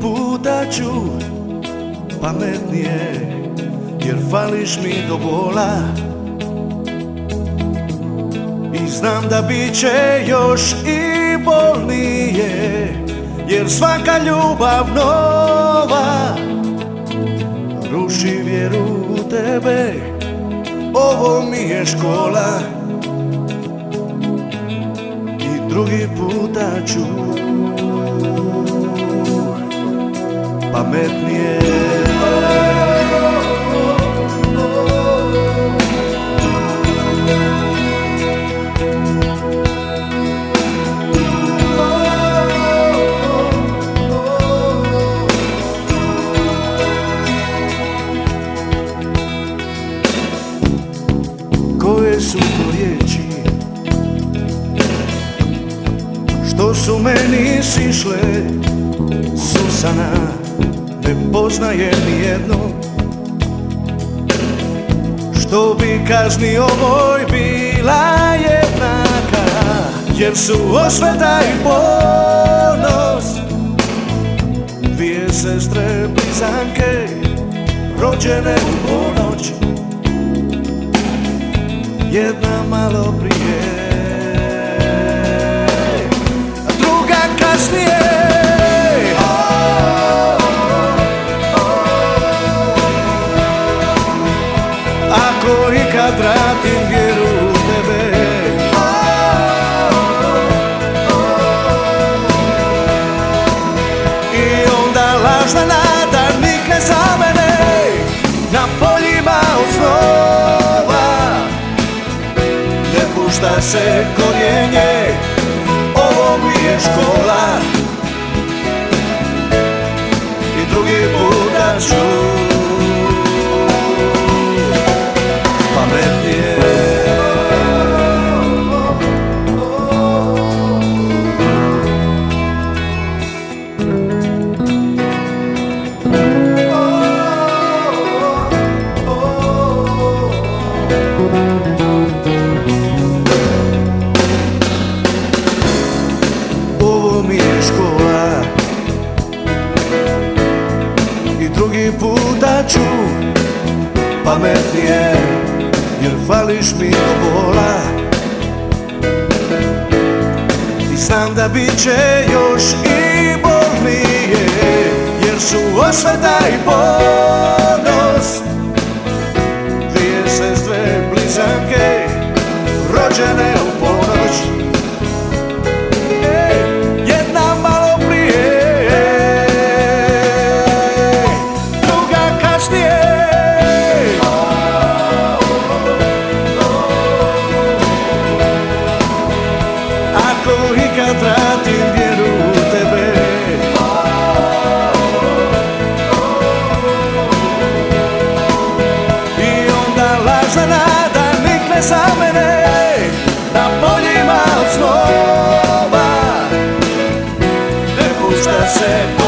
puta ću pametnije Jer fališ mi do bola. I znam da bit će još i bolnije Jer svaka ljubav nova Ruši vjeru u tebe. Ovo mi je škola. I drugi puta ću pametnije. Su Što su meni sišle? Susana ne poznaje ni jedno Što bi kazni ovoj bila jednaka Jer su osveta i ponos. Dvije sestre blizanke Rođene u ponoć. Jedna malo prije. Druga kasnije lažna nada nikne za mene Na poljima od snova. Ne pušta se korijenje Ovo mi je škola. I drugi puta ću sretnije Jer fališ mi do bola I znam da bit će još i bolnije Jer su osveta i ponos. Dvije sestve blizanke Rođene ostane za mene na poljima od snova. Ne pušta se